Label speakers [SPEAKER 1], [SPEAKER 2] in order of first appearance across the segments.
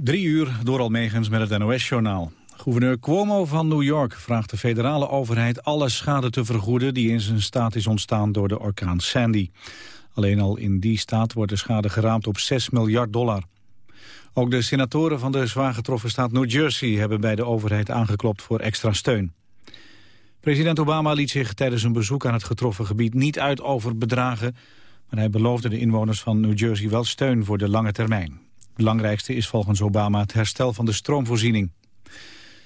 [SPEAKER 1] Drie uur door Almegens met het NOS-journaal. Gouverneur Cuomo van New York vraagt de federale overheid alle schade te vergoeden die in zijn staat is ontstaan door de orkaan Sandy. Alleen al in die staat wordt de schade geraamd op 6 miljard dollar. Ook de senatoren van de zwaar getroffen staat New Jersey hebben bij de overheid aangeklopt voor extra steun. President Obama liet zich tijdens een bezoek aan het getroffen gebied niet uit over bedragen, maar hij beloofde de inwoners van New Jersey wel steun voor de lange termijn belangrijkste is volgens Obama het herstel van de stroomvoorziening.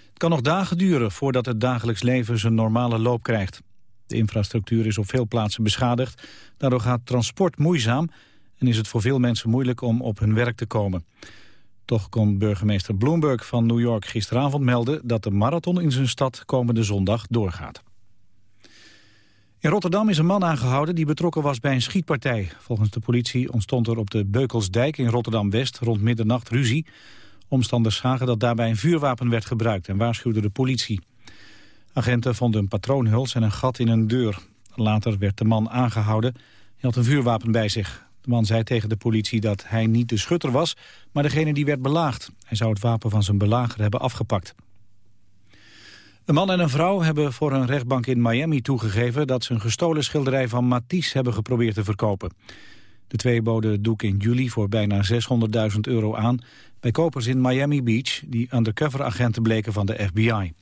[SPEAKER 1] Het kan nog dagen duren voordat het dagelijks leven zijn normale loop krijgt. De infrastructuur is op veel plaatsen beschadigd. Daardoor gaat transport moeizaam en is het voor veel mensen moeilijk om op hun werk te komen. Toch kon burgemeester Bloomberg van New York gisteravond melden dat de marathon in zijn stad komende zondag doorgaat. In Rotterdam is een man aangehouden die betrokken was bij een schietpartij. Volgens de politie ontstond er op de Beukelsdijk in Rotterdam-West rond middernacht ruzie. Omstanders zagen dat daarbij een vuurwapen werd gebruikt en waarschuwden de politie. Agenten vonden een patroonhuls en een gat in een deur. Later werd de man aangehouden. Hij had een vuurwapen bij zich. De man zei tegen de politie dat hij niet de schutter was, maar degene die werd belaagd. Hij zou het wapen van zijn belager hebben afgepakt. Een man en een vrouw hebben voor een rechtbank in Miami toegegeven... dat ze een gestolen schilderij van Matisse hebben geprobeerd te verkopen. De twee boden doek in juli voor bijna 600.000 euro aan... bij kopers in Miami Beach die undercover-agenten bleken van de FBI.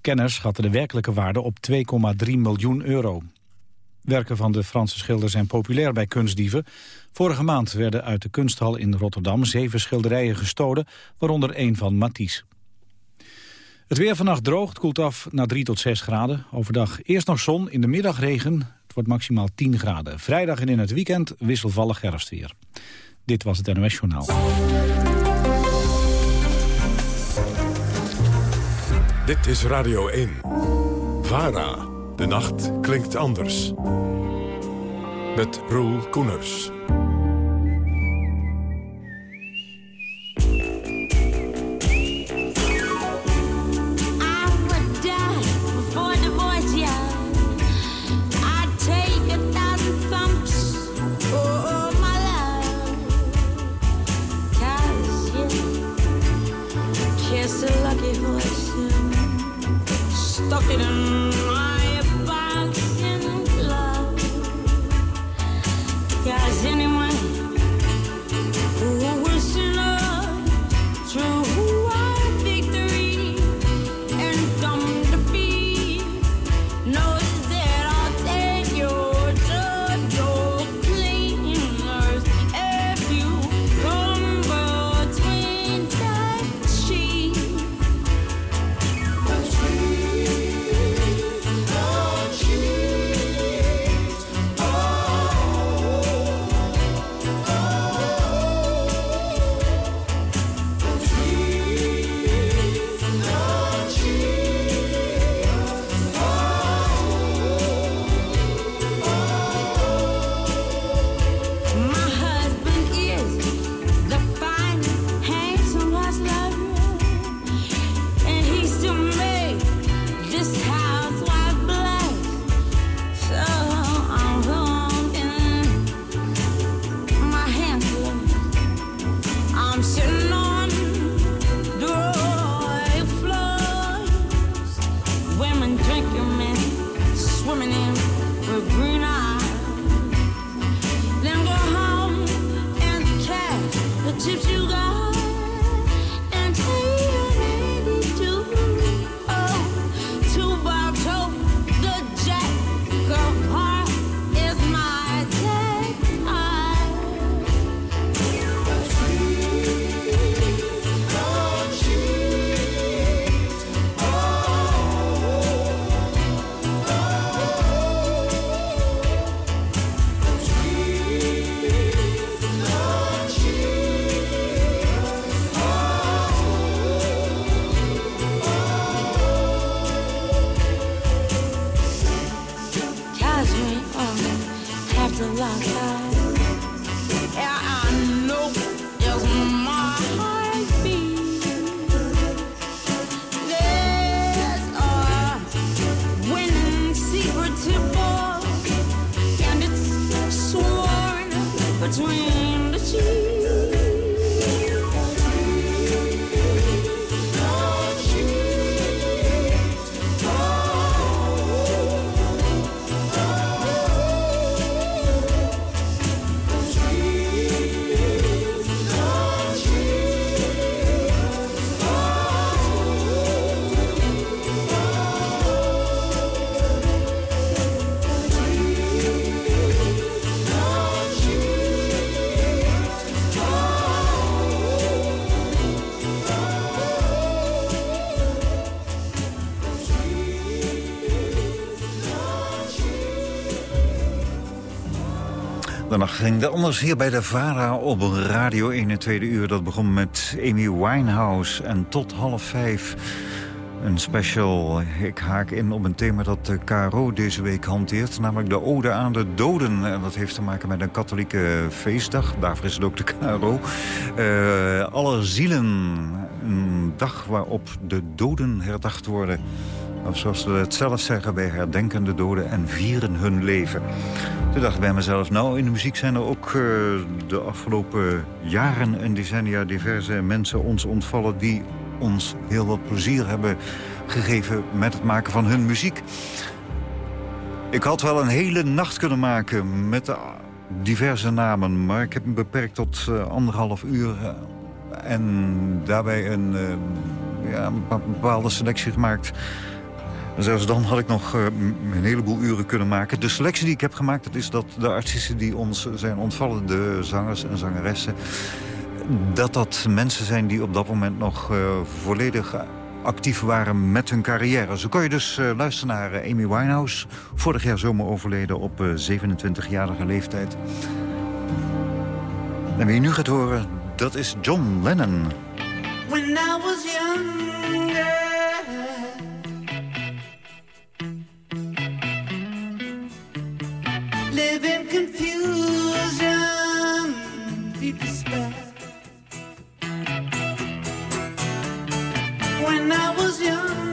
[SPEAKER 1] Kenners schatten de werkelijke waarde op 2,3 miljoen euro. Werken van de Franse schilder zijn populair bij kunstdieven. Vorige maand werden uit de kunsthal in Rotterdam zeven schilderijen gestolen... waaronder één van Matisse. Het weer vannacht droogt, koelt af naar 3 tot 6 graden. Overdag eerst nog zon, in de middag regen. Het wordt maximaal 10 graden. Vrijdag en in het weekend wisselvallig herfstweer. Dit was het NOS Journaal.
[SPEAKER 2] Dit is Radio 1. VARA. De nacht klinkt anders. Met Roel Koeners.
[SPEAKER 3] De nacht ging anders hier bij de VARA op Radio 1 in tweede uur. Dat begon met Amy Winehouse en tot half vijf een special. Ik haak in op een thema dat de KRO deze week hanteert. Namelijk de ode aan de doden. En dat heeft te maken met een katholieke feestdag. Daarvoor is het ook de KRO. Eh, alle zielen. Een dag waarop de doden herdacht worden. Of zoals ze het zelf zeggen, wij herdenken de doden en vieren hun leven. Toen dacht ik bij mezelf, nou in de muziek zijn er ook uh, de afgelopen jaren en decennia diverse mensen ons ontvallen die ons heel wat plezier hebben gegeven met het maken van hun muziek. Ik had wel een hele nacht kunnen maken met diverse namen, maar ik heb me beperkt tot uh, anderhalf uur. Uh, en daarbij een, ja, een bepaalde selectie gemaakt zelfs dan had ik nog uh, een heleboel uren kunnen maken. De selectie die ik heb gemaakt, dat is dat de artiesten die ons zijn ontvallen... de zangers en zangeressen, dat dat mensen zijn die op dat moment nog uh, volledig actief waren met hun carrière. Zo kon je dus uh, luisteren naar Amy Winehouse. Vorig jaar zomer overleden op 27-jarige leeftijd. En wie je nu gaat horen, dat is John Lennon. When I was younger
[SPEAKER 4] confusion, deep despair.
[SPEAKER 5] When I was young.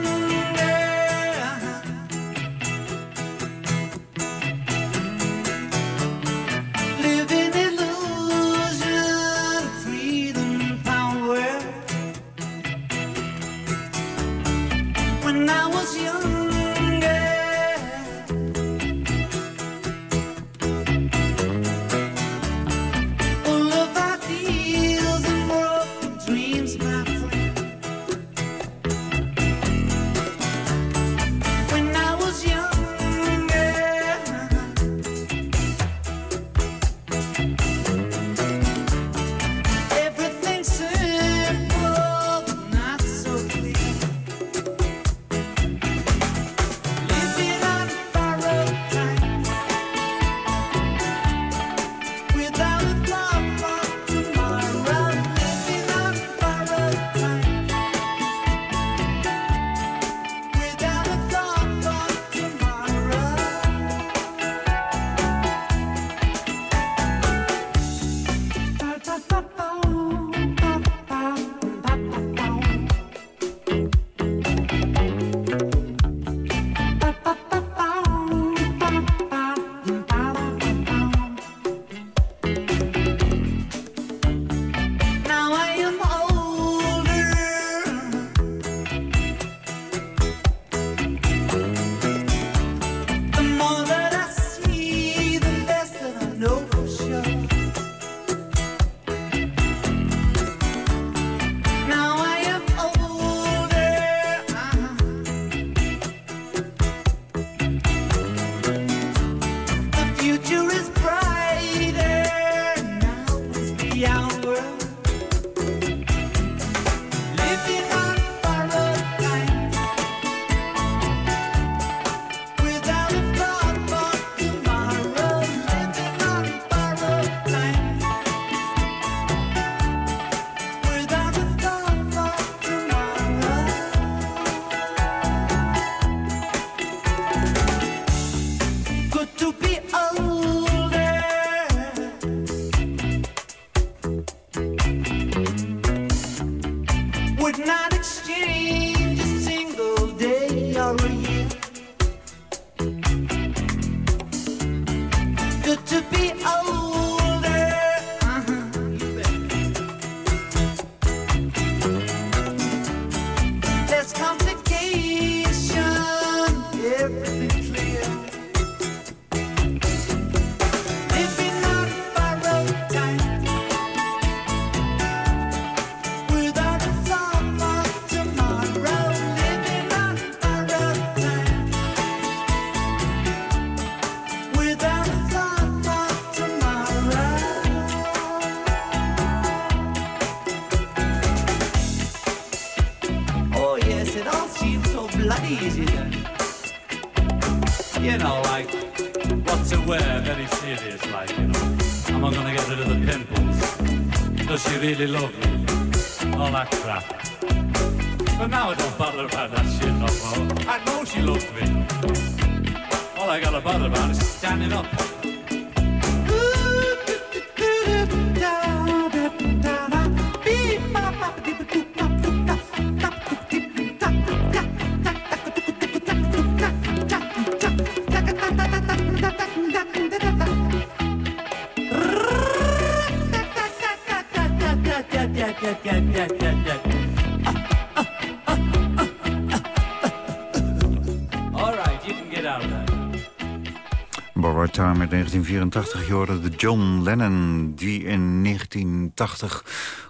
[SPEAKER 6] Borrowed Time uit 1984. Je hoorde de John Lennon, die in 1980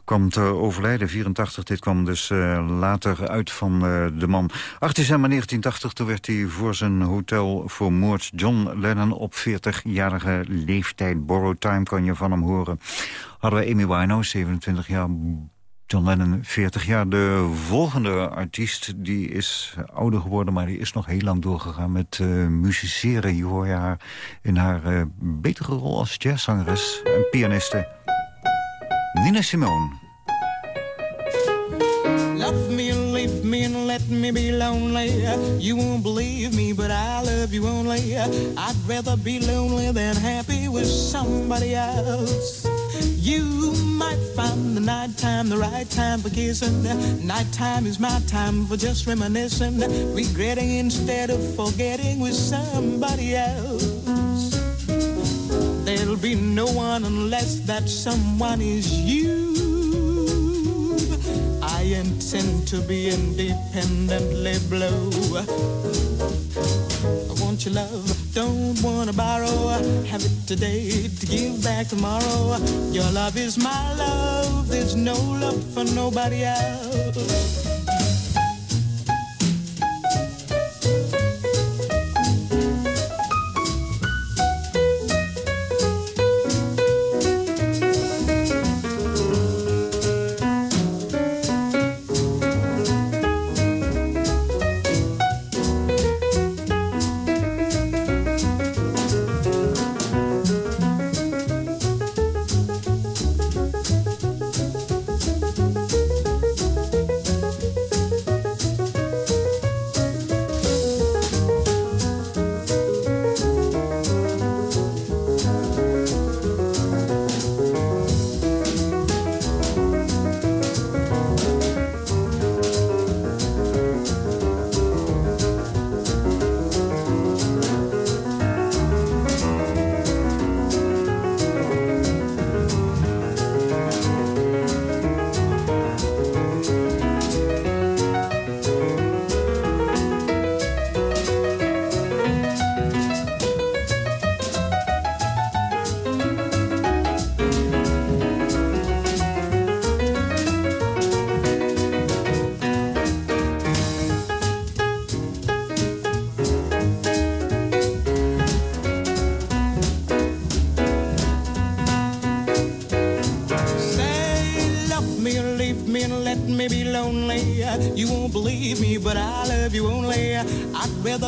[SPEAKER 6] kwam te overlijden. 84, dit kwam dus uh, later uit van uh, de man. 8 december 1980, toen werd hij voor zijn hotel vermoord. John Lennon op 40-jarige leeftijd. Borrowed Time kan je van hem horen. Hadden we Amy Winehouse, 27 jaar John Lennon, 40 jaar. De volgende artiest die is ouder geworden... maar die is nog heel lang doorgegaan met uh, musiceren. Je hoort haar in haar uh, betere rol als jazzzangeres en pianiste. Nina Simone. Love me leave me and let me be lonely. You won't believe me, but I love you only. I'd rather be lonely than happy with somebody else. You might find the nighttime the right time for kissing. Nighttime is my time for just reminiscing, regretting instead of forgetting with somebody else. There'll be no one unless that someone is you. I intend to be independently blue I want your love, don't wanna borrow. Have it today to give back tomorrow. Your love is my love, there's no love for nobody else.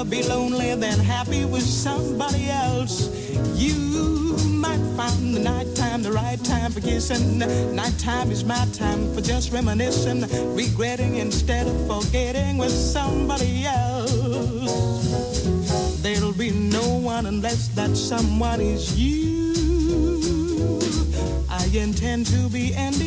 [SPEAKER 6] Rather be lonely than happy with somebody else. You might find the nighttime the right time for kissing. Nighttime is my time for just reminiscing, regretting instead of forgetting with somebody else. There'll be no one unless that someone is you. I intend to be independently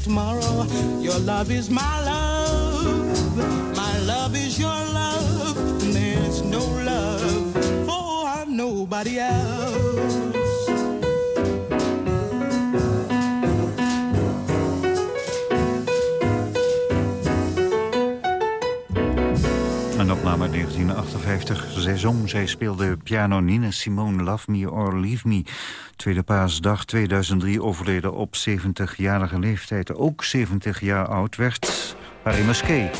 [SPEAKER 6] back tomorrow. Your love is my love, my love is your love, and there's no love for nobody else. 1958. Zij zong, zij speelde piano Nina Simone, Love Me or Leave Me. Tweede paasdag 2003 overleden op 70-jarige leeftijd. Ook 70 jaar oud werd Harry Musquet.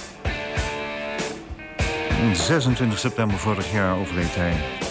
[SPEAKER 6] 26 september vorig jaar overleed hij.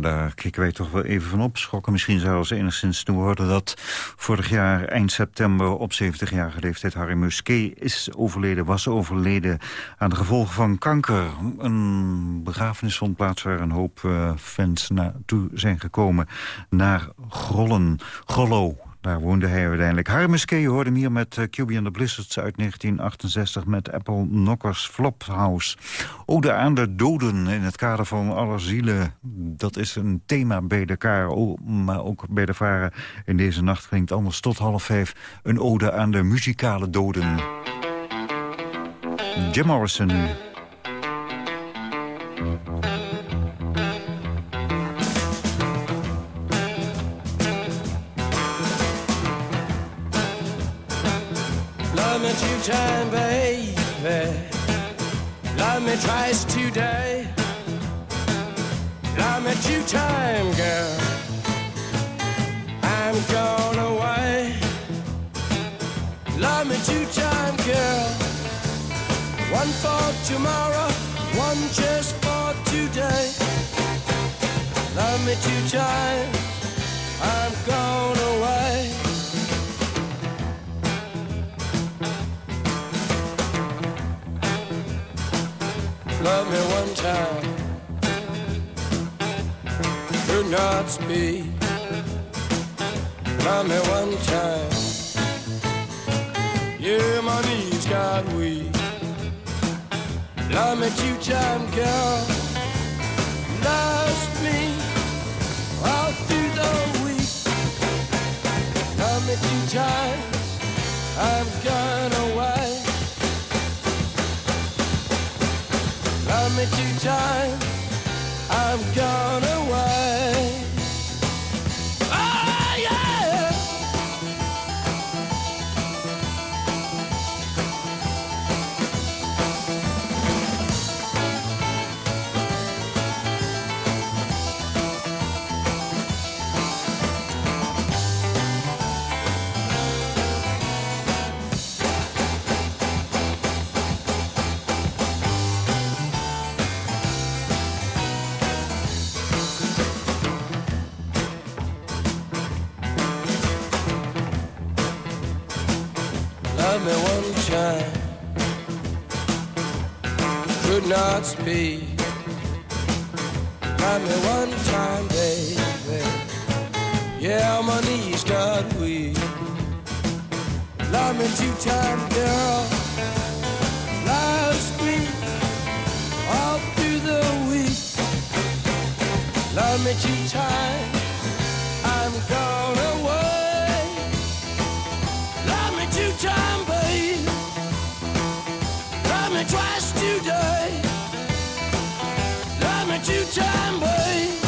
[SPEAKER 3] Daar kikken wij toch wel even van op. Schokken misschien zelfs enigszins te horen dat vorig jaar eind september op 70-jarige leeftijd Harry Musquet is overleden, was overleden aan de gevolgen van kanker. Een begrafenis vond plaats waar een hoop uh, fans naartoe zijn gekomen naar Grollen, Grollo daar woonde hij uiteindelijk. Harmeske, je hoorde hem hier met uh, and the Blizzards uit 1968... met Apple Knockers Flophouse. Ode aan de doden in het kader van alle zielen. Dat is een thema bij de KRO, maar ook bij de varen. In deze nacht klinkt anders tot half vijf... een ode aan de muzikale doden. Jim Morrison
[SPEAKER 7] time, baby. Love me twice today. Love me two time, girl. I'm gone away. Love me two time, girl. One for tomorrow, one just for today. Love me two time. I'm gone me one time. Do not speak. Love me one time. Yeah, my knees got weak. Love me two time, girl. Lost me all through the week. Love me two times. I'm gone away. Me two times, I'm gone away. Speak. Love me one time, baby. Yeah, my knees got weak. Love me two time, girl. Last week, all through the week. Love me two times. Love me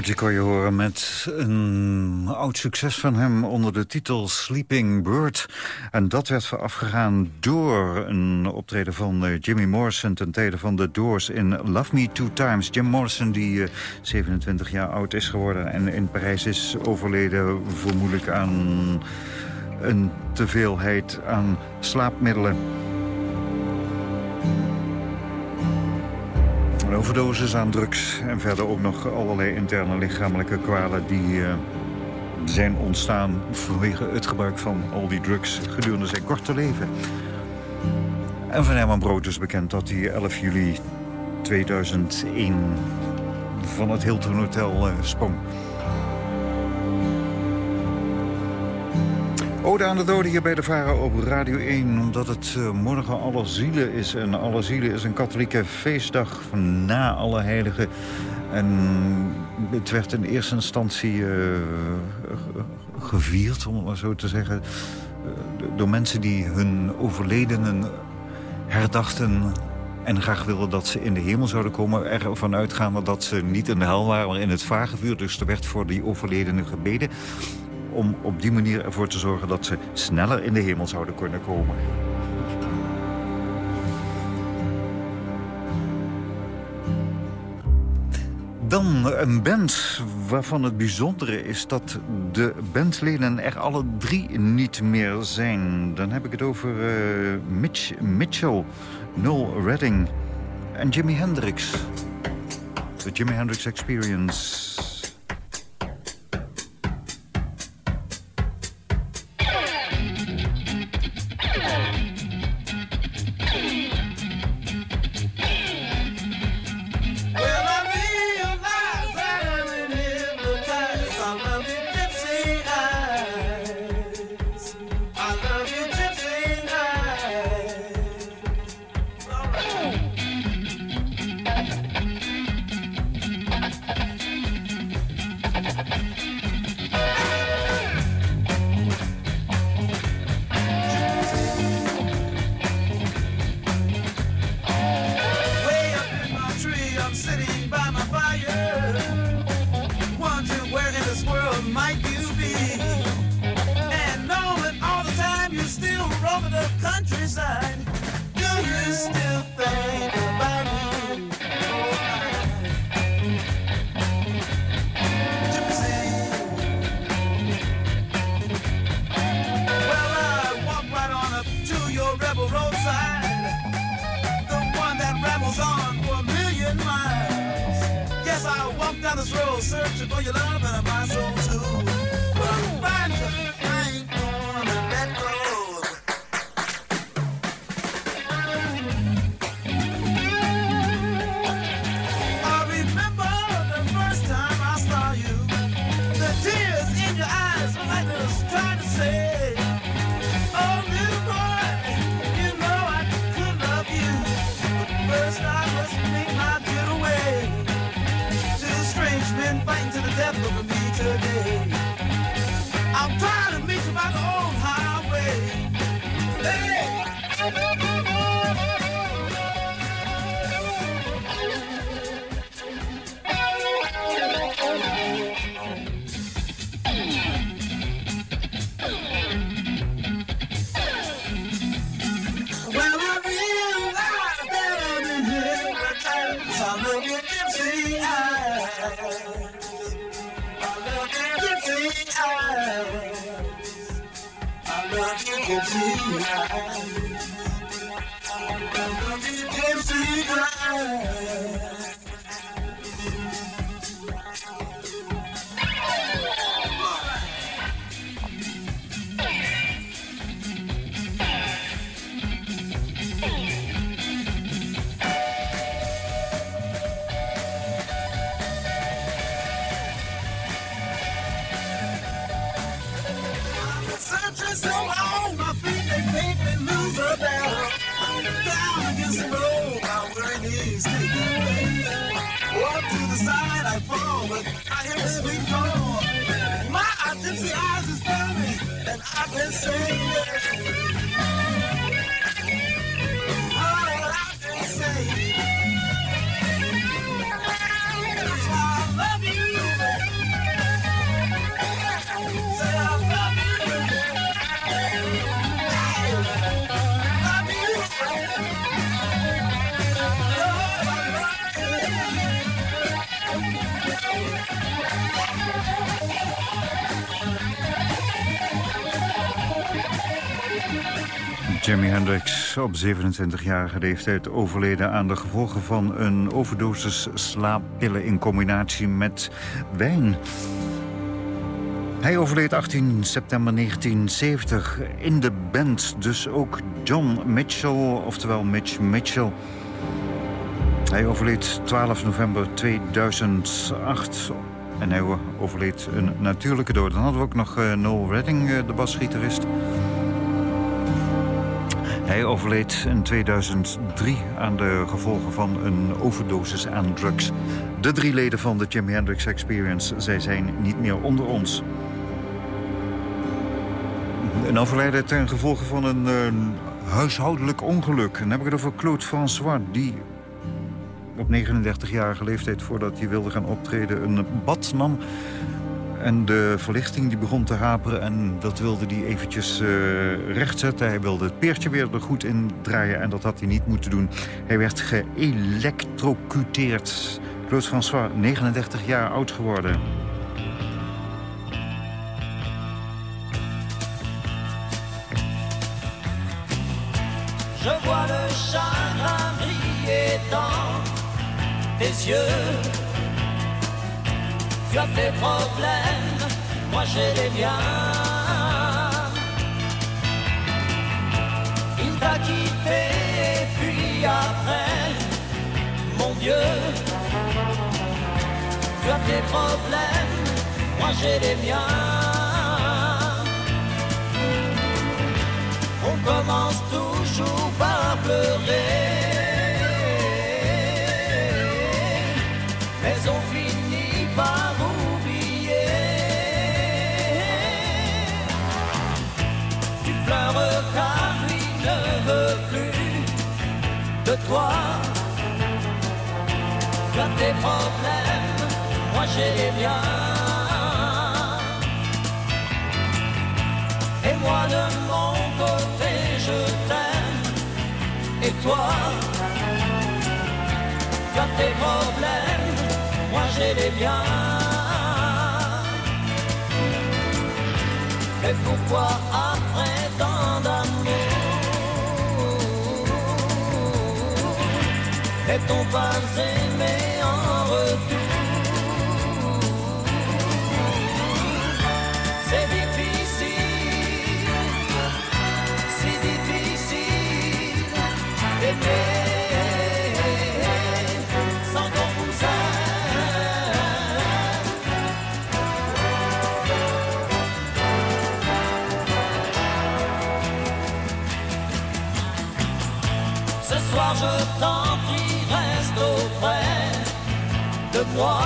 [SPEAKER 8] Georgie kon je horen met een oud succes van hem onder de titel Sleeping Bird. En dat werd voorafgegaan door een optreden van eh, Jimmy Morrison... ten tijde van The Doors in Love Me Two Times. Jim Morrison, die 27 eh, jaar oud is geworden en in Parijs is overleden... vermoedelijk aan een teveelheid aan slaapmiddelen. Overdosis aan drugs en verder ook nog allerlei interne lichamelijke kwalen... die uh, zijn ontstaan vanwege het gebruik van al die drugs gedurende zijn korte leven. En van Herman Brood is bekend dat hij 11 juli 2001 van het Hilton Hotel uh, sprong. Ode aan de doden hier bij de Varen op Radio 1. Omdat het uh, morgen Alle Zielen is. En Alle Zielen is een katholieke feestdag na Alle Heiligen. En het werd in eerste instantie uh, gevierd, om het maar zo te zeggen... Uh, door mensen die hun overledenen herdachten en graag wilden dat ze in de hemel zouden komen. Ervan uitgaande dat ze niet in de hel waren, maar in het vagevuur. Dus er werd voor die overledenen gebeden om op die manier ervoor te zorgen dat ze sneller in de hemel zouden kunnen komen. Dan een band waarvan het bijzondere is dat de bandleden er alle drie niet meer zijn. Dan heb ik het over uh, Mitch Mitchell, Noel Redding en Jimi Hendrix. The Jimi Hendrix Experience. City. you love and tonight. Say yes.
[SPEAKER 3] Jimi Hendrix op 27-jarige leeftijd overleden aan de gevolgen van een overdosis slaappillen in combinatie met wijn. Hij overleed 18 september 1970 in de band, dus ook John Mitchell, oftewel Mitch Mitchell. Hij overleed 12 november 2008 en hij overleed een natuurlijke dood. Dan hadden we ook nog uh, Noel Redding, uh, de basgitarist. Hij overleed in 2003 aan de gevolgen van een overdosis aan drugs. De drie leden van de Jimi Hendrix Experience, zij zijn niet meer onder ons. Een overlijden ten gevolge van een uh, huishoudelijk ongeluk. dan heb ik het over Claude François, die op 39-jarige leeftijd... voordat hij wilde gaan optreden een bad nam en de verlichting die begon te haperen en dat wilde hij eventjes uh, rechtzetten. Hij wilde het peertje weer er goed in draaien en dat had hij niet moeten doen. Hij werd geëlectrocuteerd. Claude François, 39 jaar oud geworden.
[SPEAKER 9] Je vois le chagrin briller dans tes yeux Tu as tes problèmes, moi j'ai les miens. Il t'a quitté et puis après, mon Dieu, tu as tes problèmes, moi j'ai les miens. On commence toujours par pleurer. Toi. Tu as tes problèmes, moi j'ai les miens. Et moi de mon côté je t'aime. Et toi, tu as tes problèmes, moi j'ai les miens. Et pourquoi Pas aimé en de moi.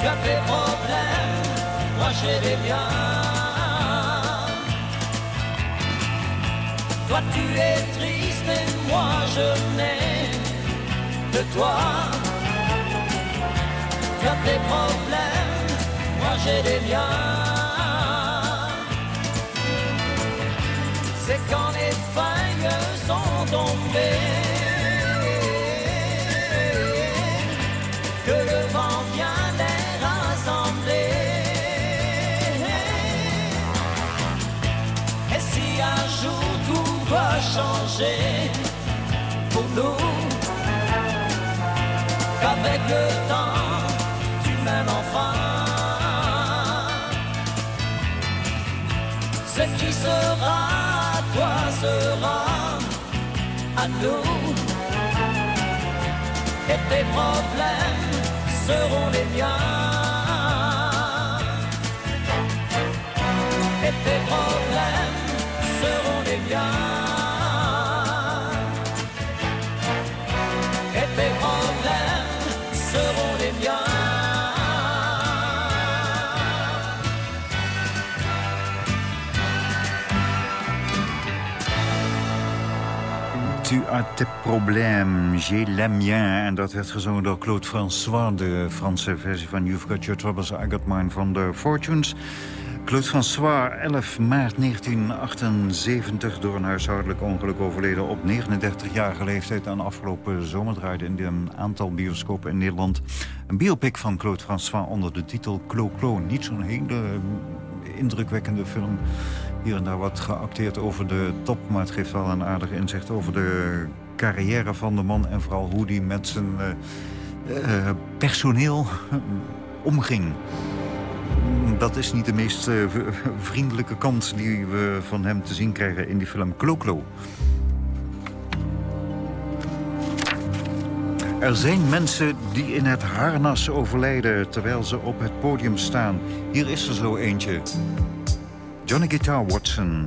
[SPEAKER 9] Tu as tes problèmes, moi j'ai les miens. Toi tu es triste et moi je n'ai que toi. Tu as tes problèmes, moi j'ai les miens. C'est quand les feuilles sont tombées pour nous, qu'avec le temps tu m'aimes enfin. Ce qui sera toi sera à nous. Et tes problèmes seront les miens. Et tes problèmes seront les miens.
[SPEAKER 3] Tu as tes problèmes, j'ai les miens. En dat werd gezongen door Claude François, de Franse versie van You've Got Your Troubles, I Got Mine van de Fortunes. Claude François, 11 maart 1978, door een huishoudelijk ongeluk overleden op 39-jarige leeftijd. En afgelopen zomer draaide in een aantal bioscopen in Nederland een biopic van Claude François onder de titel Clo Clo. Niet zo'n hele indrukwekkende film. Hier en daar wat geacteerd over de top, maar het geeft wel een aardig inzicht over de carrière van de man en vooral hoe die met zijn uh, personeel omging. Dat is niet de meest uh, vriendelijke kant die we van hem te zien krijgen in die film Kloklo. Er zijn mensen die in het harnas overlijden terwijl ze op het podium staan. Hier is er zo eentje. Johnny Guitar Watson.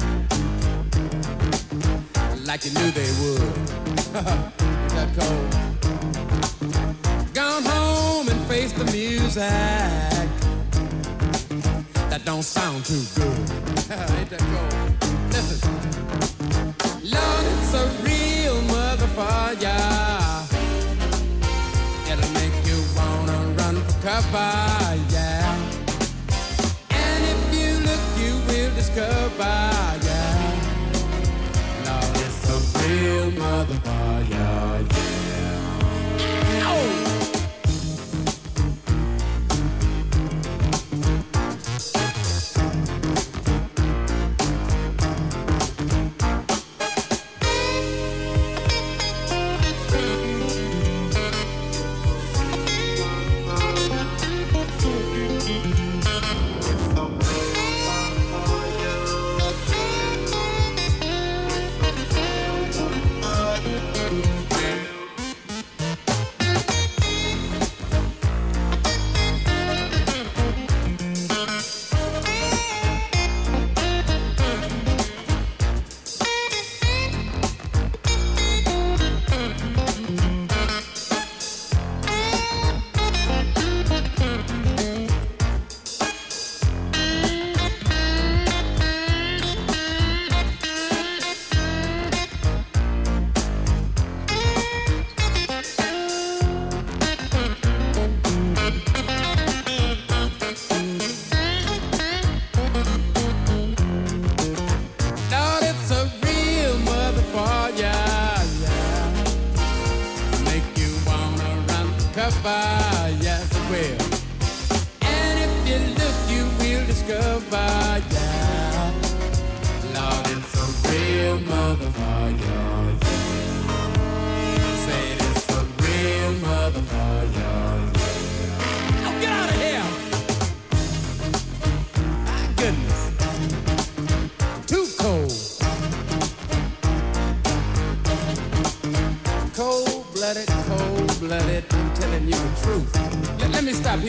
[SPEAKER 10] like you knew they would. that cold. Gone home and face the music. That don't sound too good. Ain't that cold? Listen. Lord, it's a real motherfucker. It'll make you wanna run for cover, it's a real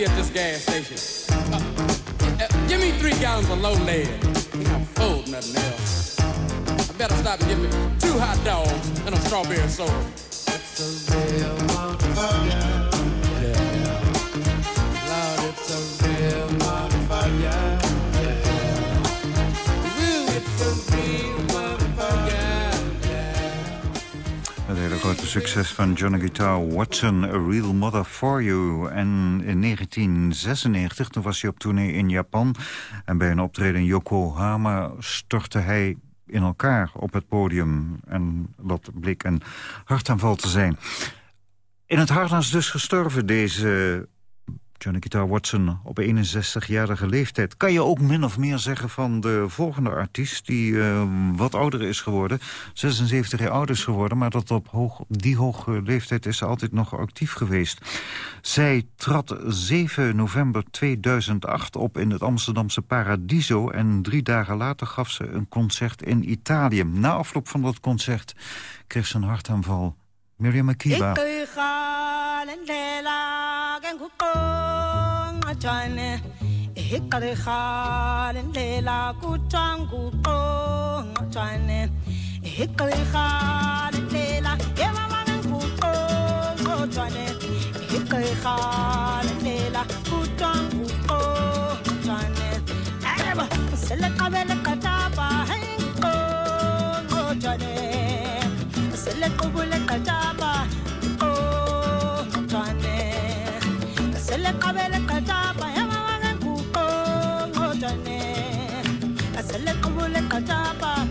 [SPEAKER 10] at this gas station. Uh, uh, give me three gallons of low lead. I'm full, nothing else. I better stop and get me two hot dogs and a strawberry soda.
[SPEAKER 3] Succes van Johnny Guitar, Watson, A Real Mother For You. En in 1996, toen was hij op tournee in Japan... en bij een optreden in Yokohama stortte hij in elkaar op het podium. En dat bleek een hartaanval te zijn. In het harnas dus gestorven, deze Johnny Guitar Watson op 61-jarige leeftijd. Kan je ook min of meer zeggen van de volgende artiest... die uh, wat ouder is geworden, 76 jaar ouder is geworden... maar dat op hoog, die hoge leeftijd is ze altijd nog actief geweest. Zij trad 7 november 2008 op in het Amsterdamse Paradiso... en drie dagen later gaf ze een concert in Italië. Na afloop van dat concert kreeg ze een hartaanval. Miriam Makeba.
[SPEAKER 11] ngajane hiqalikhale ndlela kuthanguqongqajane hiqalikhale ndlela yemamane nguqongqojane hiqalikhale ndlela kuthanguqongqojane eba seleqabele qatapa hinqongqojane selequbule qatapa selequbule qatapa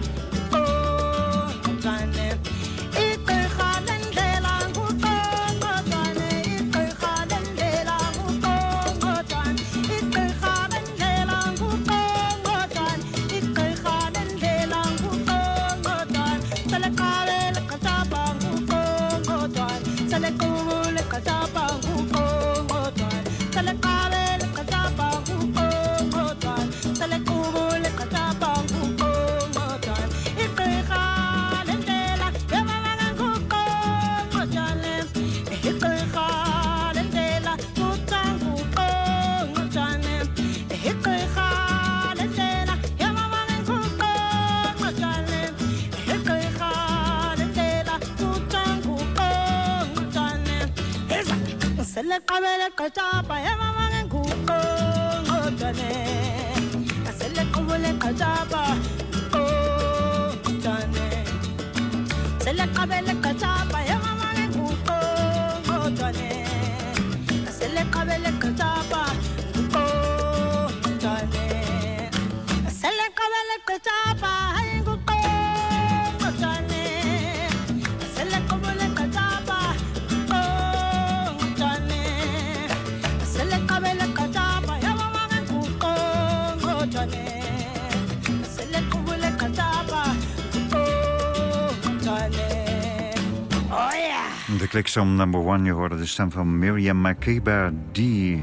[SPEAKER 3] Kliksong number one, je hoorde de stem van Miriam Makeba... die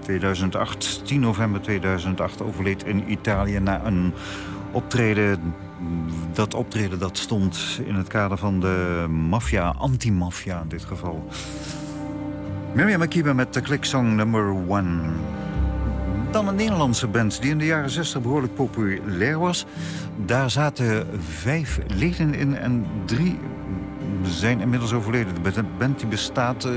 [SPEAKER 3] 2008, 10 november 2008 overleed in Italië... na een optreden, dat optreden dat stond in het kader van de maffia, anti-maffia in dit geval. Miriam Makeba met de kliksong number one. Dan een Nederlandse band die in de jaren 60 behoorlijk populair was. Daar zaten vijf leden in en drie zijn inmiddels overleden. De band die bestaat uh,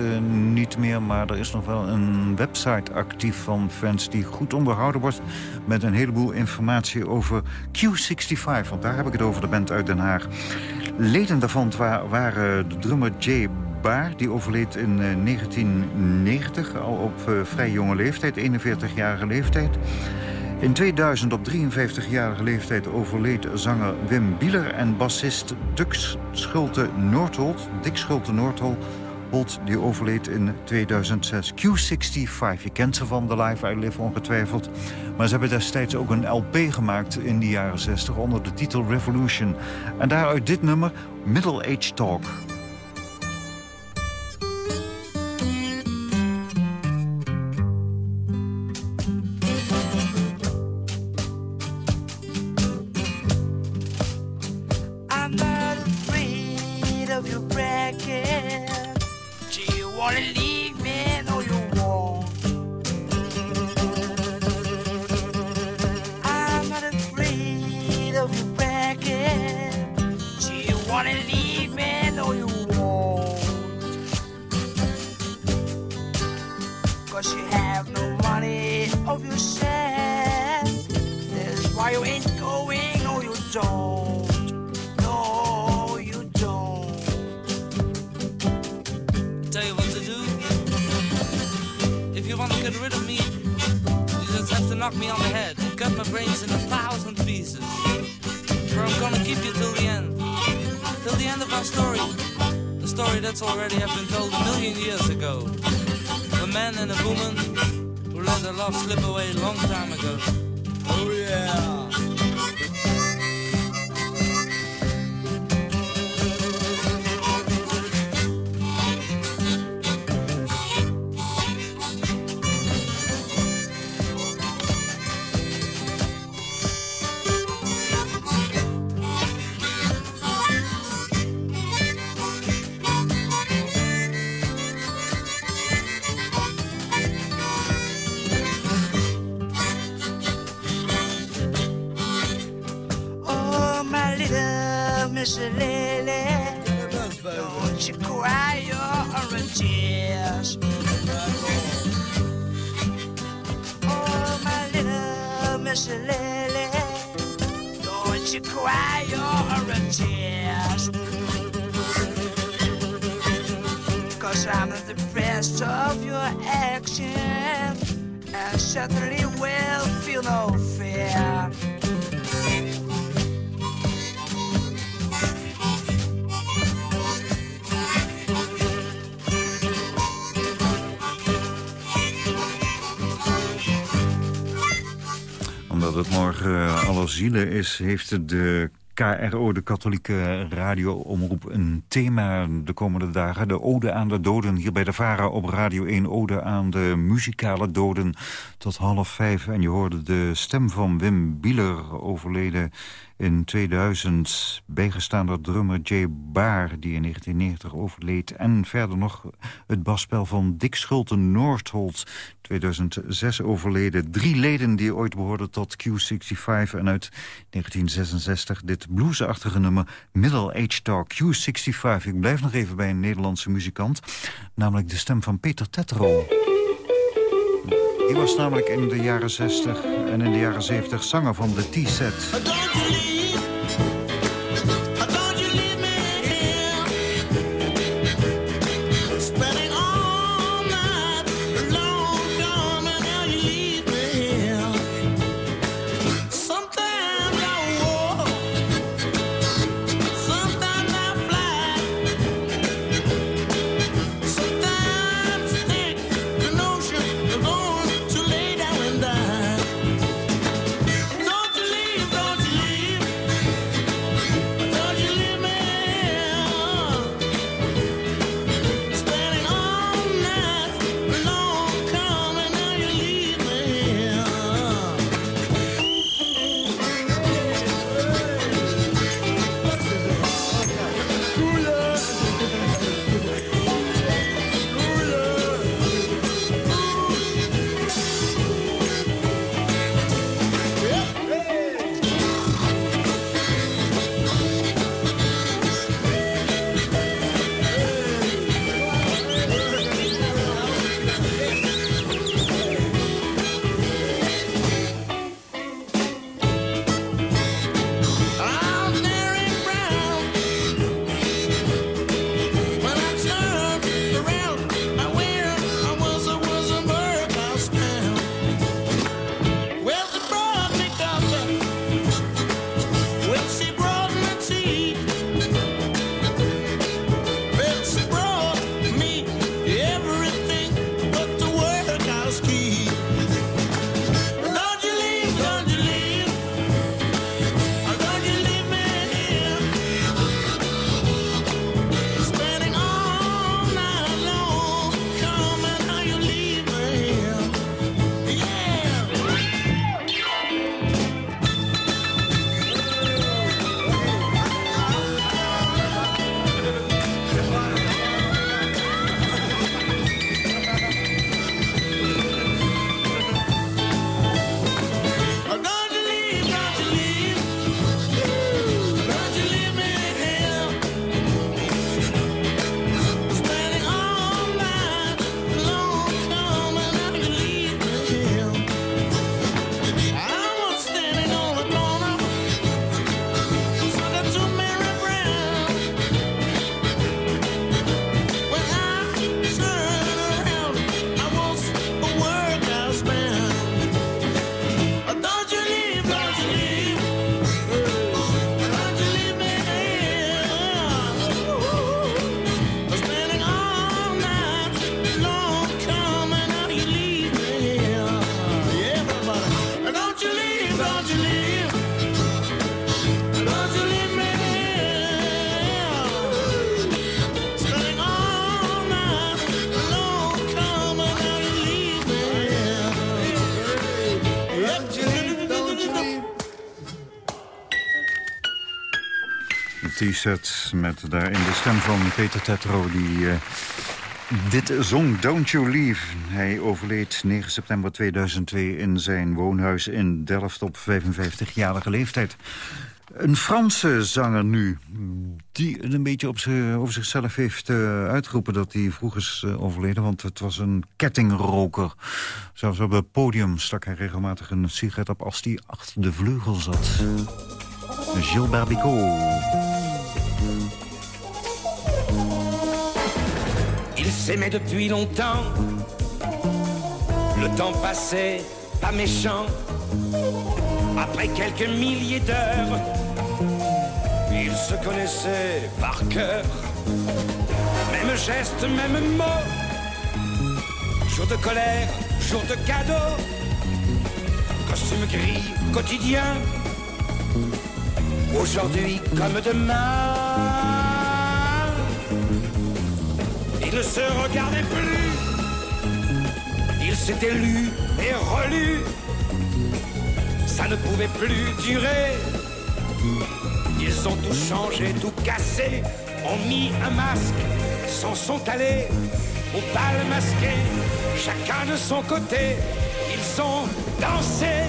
[SPEAKER 3] niet meer, maar er is nog wel een website actief van fans... die goed onderhouden wordt met een heleboel informatie over Q65. Want daar heb ik het over, de band uit Den Haag. Leden daarvan waren de drummer Jay Baar, die overleed in uh, 1990, al op uh, vrij jonge leeftijd, 41-jarige leeftijd. In 2000 op 53-jarige leeftijd overleed zanger Wim Bieler... en bassist Dux Schulte Noordholt, Dick Schulte Noordholt... die overleed in 2006. Q65, je kent ze van de Live I Live ongetwijfeld. Maar ze hebben destijds ook een LP gemaakt in de jaren 60... onder de titel Revolution. En daaruit dit nummer, Middle Age Talk...
[SPEAKER 11] certainly will feel no fear.
[SPEAKER 3] Omdat het morgen eh, alle zielen is, heeft de KRO, de katholieke radioomroep, een thema de komende dagen. De Ode aan de Doden, hier bij de VARA op Radio 1. Ode aan de muzikale doden tot half vijf. En je hoorde de stem van Wim Bieler, overleden in 2000. Bijgestaan door drummer Jay Baar, die in 1990 overleed. En verder nog het basspel van Dick Schulten Noordholt, 2006 overleden. Drie leden die ooit behoorden tot Q65 en uit 1966 dit bluesachtige nummer Middle Age Talk Q65. Ik blijf nog even bij een Nederlandse muzikant, namelijk de stem van Peter Tetro. Die was namelijk in de jaren 60 en in de jaren 70 zanger van de T-set. Met daarin de stem van Peter Tetro... die eh, dit zong Don't You Leave. Hij overleed 9 september 2002 in zijn woonhuis in Delft op 55-jarige leeftijd. Een Franse zanger nu, die een beetje op over zichzelf heeft uh, uitgeroepen... dat hij vroeg is uh, overleden, want het was een kettingroker. Zelfs op het podium stak hij regelmatig een sigaret op als hij achter de vleugel zat. Gilles Barbicot.
[SPEAKER 12] Ils s'aimaient depuis longtemps. Le temps passait, pas méchant. Après quelques milliers d'heures, ils se connaissaient par cœur. Même geste, même mot. Jour de colère, jour de cadeau. Costume gris, quotidien. Aujourd'hui comme demain. Ils ne se regardaient plus. Ils s'étaient lus et relus. Ça ne pouvait plus durer. Ils ont tout changé, tout cassé, ont mis un masque, s'en sont allés au bal masqué, chacun de son côté. Ils ont dansé.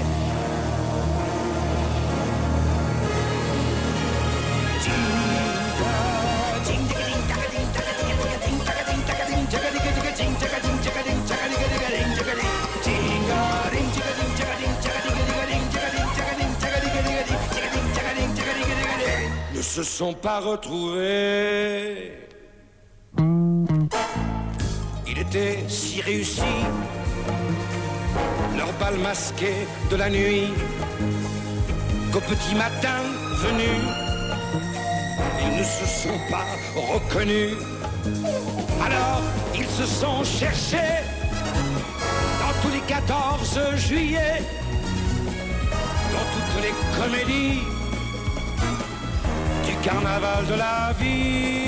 [SPEAKER 12] Se sont pas retrouvés. Il était si réussi, leur bal masqué de la nuit, qu'au petit matin venu, ils ne se sont pas reconnus. Alors ils se sont cherchés dans tous les 14 juillet, dans toutes les comédies carnaval de la vie.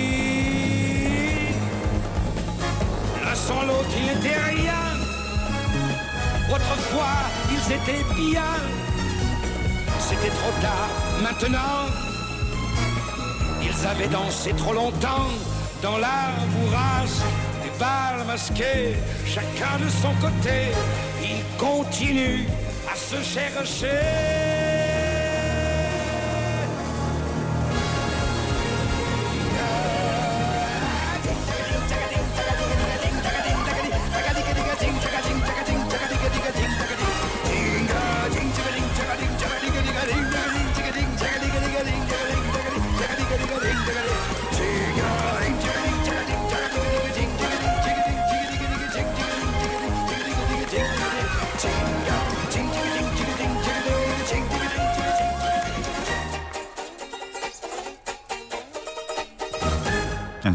[SPEAKER 12] L'un sans l'autre, ils n'étaient rien. Autrefois, ils étaient bien. C'était trop tard, maintenant. Ils avaient dansé trop longtemps dans la bourrasque des balles masqués, chacun de son côté. Ils continuent à se chercher.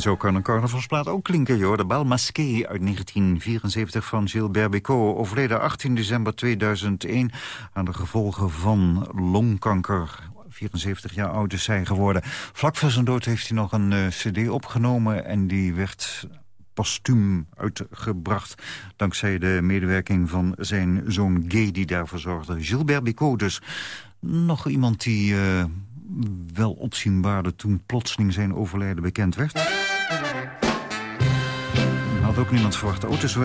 [SPEAKER 3] Zo kan een carnavalsplaat ook klinken, joh. De Bal Masqué uit 1974 van Gilles Bécaud. Overleden 18 december 2001 aan de gevolgen van longkanker. 74 jaar oud is hij geworden. Vlak voor zijn dood heeft hij nog een uh, cd opgenomen... en die werd postuum uitgebracht... dankzij de medewerking van zijn zoon Gay die daarvoor zorgde. Gilbert Bécaud dus. Nog iemand die... Uh, wel opzienbaarde toen plotseling zijn overlijden bekend werd. Ook niemand verwacht. Otis.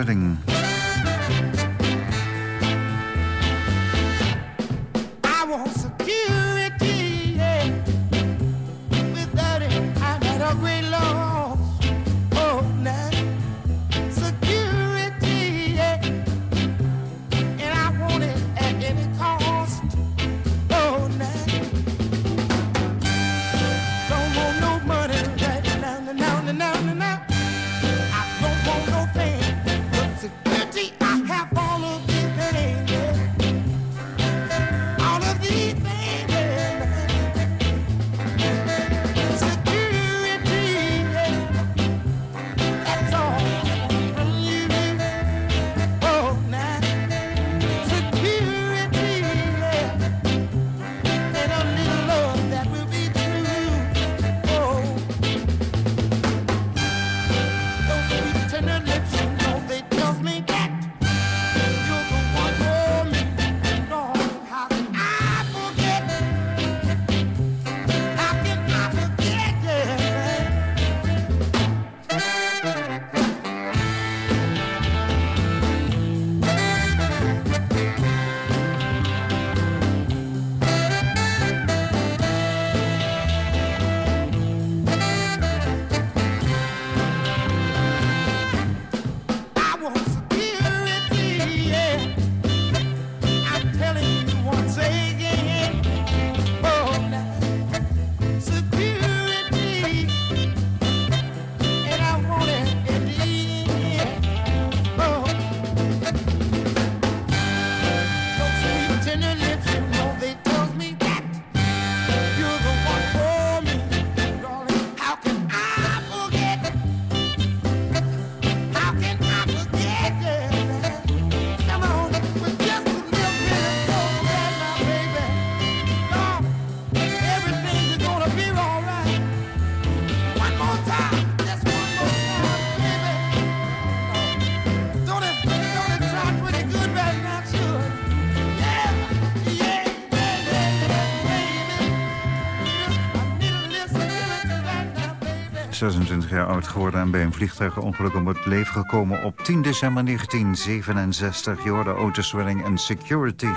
[SPEAKER 3] 26 jaar oud geworden en bij een vliegtuigongeluk om het leven gekomen op 10 december 1967. Je hoorde Otis Redding en Security.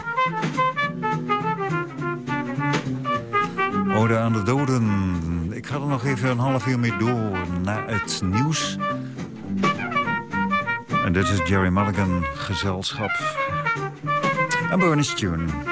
[SPEAKER 3] Ode aan de doden. Ik ga er nog even een half uur mee door naar het nieuws. En dit is Jerry Mulligan, gezelschap. En bonus tune.